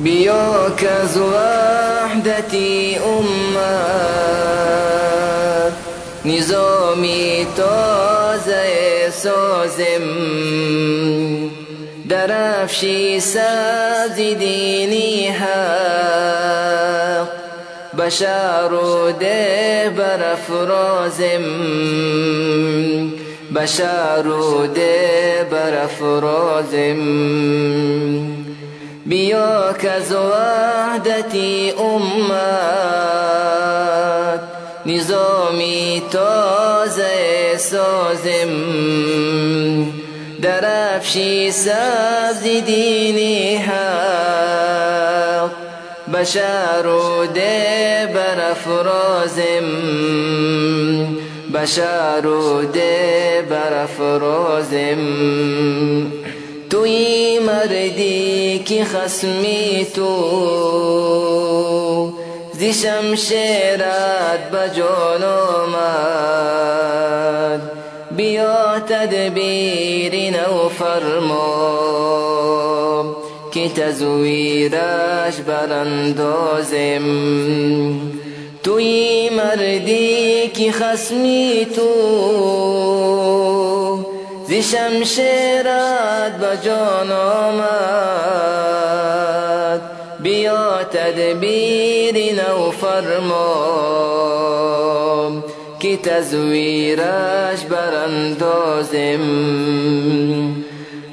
از وحدتی امت نظامی تازه سازم. درفشی سبز دینی حق. بشار و ده برافرازم. بشار و ده برافرازم. بیا که از وحدتی امت نظامی تازه سازم درفشی سبز دینی حق بشر و ده برافرازم بشر و توی مردی که خسمی تو. زی شمشیرت بجان آمد. بیا تدبیر نو فرما. که تزویرش براندازم. توی مردی که خسمی تو. زی شمشیرت بجان آمد. بیا تدبیر نو فرما که تزویرش براندازم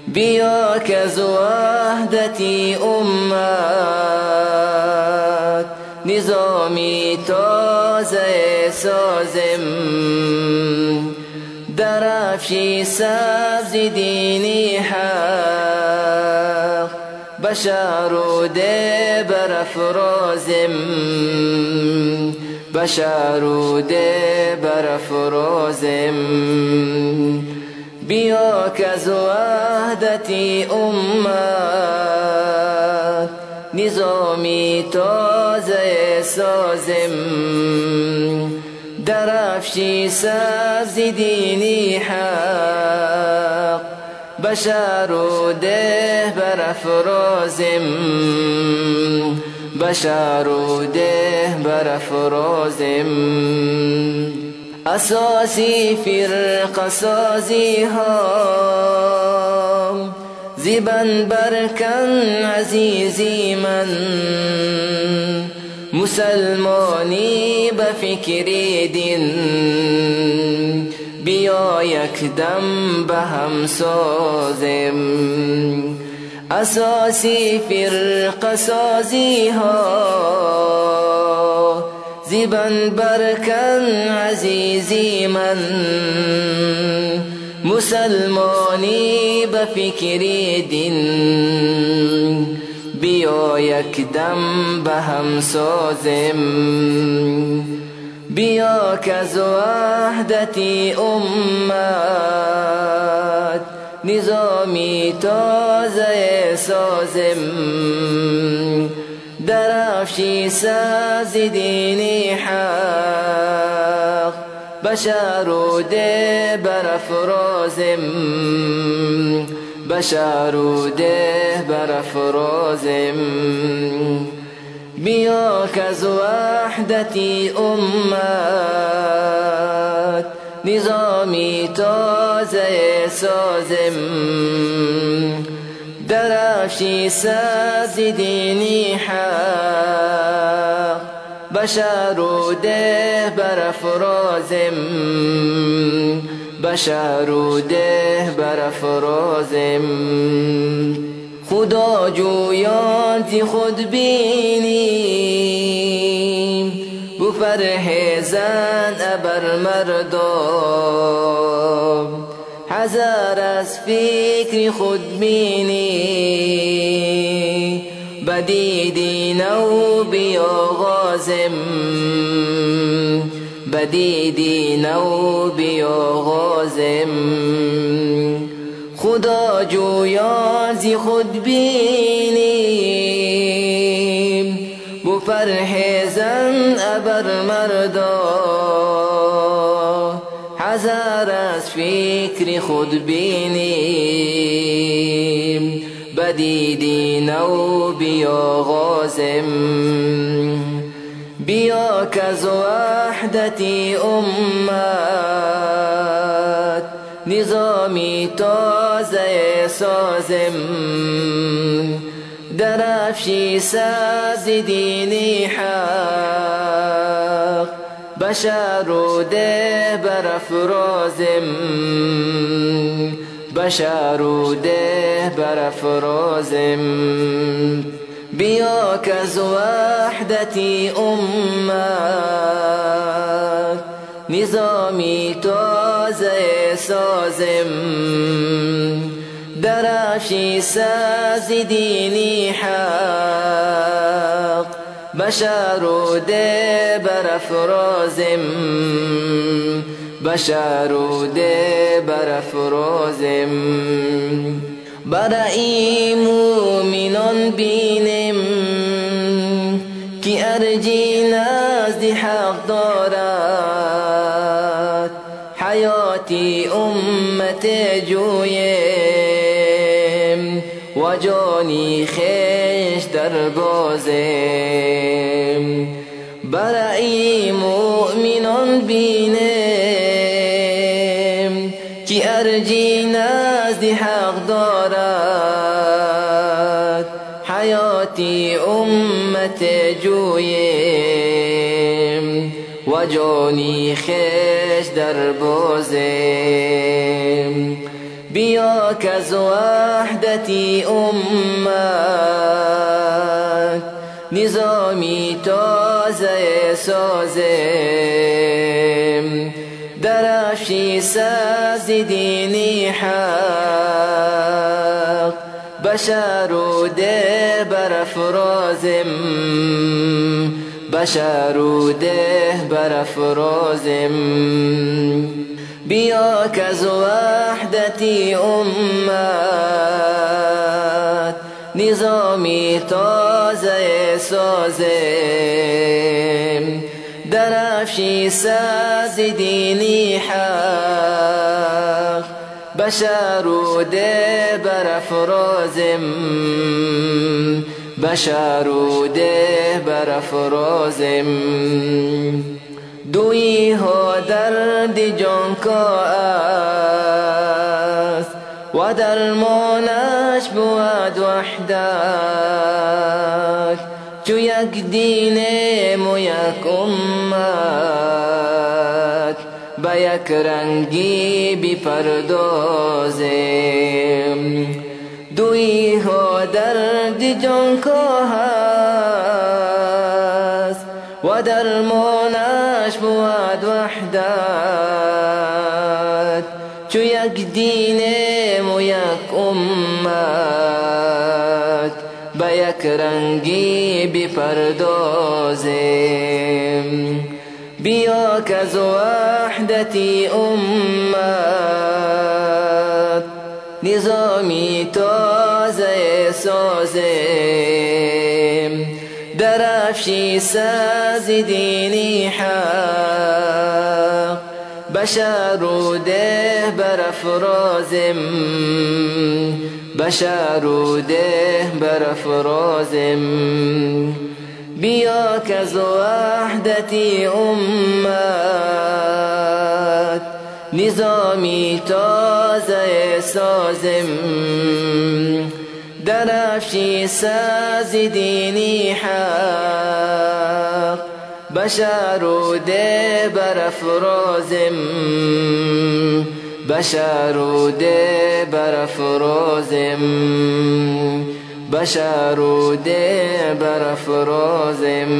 بیا که از وحدتی امت. نظامی تازه سازم. درفشی سبز دینی حق بشر و ده برافرازم بشر و ده برافرازم بیا که از وحدتی امت نظامی تازه سازم أفشي سازديني حق. بشارو ده برفرازم بشارو ده برفرازم أساسي فرق سازي هام. زبن بركن عزيزي من. مسلمانی به فکر دین بیا یک دم به هم سازم اساسی فرق سازی ها زیبن برکن عزیزی من مسلمانی به فکر دین یک دم به هم سازم. بیا که از وحدتی امت نظامی تازه سازم. درفشی ساز دینی حق بشر و ده برافرازم. بشر و ده برافرازم بیا که از وحدتی امت نظامی تازه سازم. درفشی ساز دینی حق. بشر و ده برافرازم بشر و ده برافرازم خدا جویان تی خود بینیم. بو فرهزن ابر مردم هزار از فکر خود بینی. بدیدی نو بیاغازم بدیدی نو بیاغازم خدا جویان زی خود بینیم. بو فرهزن ابر مردا. هزار از فکر خود بینیم. جدیدی نو بیاغازم بیا که از وحدتی امت. نظامی تازه سازم. درفشی ساز دینی حق. بشر و ده برافرازم. بشر و ده برافرازم. بیا که از وحدتی امت. نظامی تازه سازم. درفشی ساز دینی حق. بشر و ده برافرازم. بشر و ده برافرازم. برای مؤمنان بینم. که ارجی نزد حق دارد حياتي أمتي جويم وجوني خيش دربازم. برأي مؤمن بينم كي أرجي ناس دي حق دارات حياتي أمتي جويم. و جانی خیش در بازم بیا که از وحدتی امت نظامی تازه سازم درفشی ساز دینی حق بشر و ده برافرازم. بشر و ده برافرازم بیا که وحدتی امت نظامی تازه سازم. درفشی ساز دینی حق بشر و ده برافرازم بشر و ده برافرازم دوی ها درد جان کا است و درمانش بود وحدت چو یک دینم و یک امت به یک رنگی بپردازم دوی ها جون كوهاس ودر موناش بواد وحدات شو يك دينم ويك أمات بيك رنجي بفردوزم بيوك از وحدتي أمات نظامي تو سازم درفشی ساز دینی حق. بشر و ده برافرازم بشر و ده برافرازم بیا که از وحدتی امت. نظامی تازه سازم درا في سازديني حق بشار دي برفروزم بشار دي برفروزم بشار دي برفروزم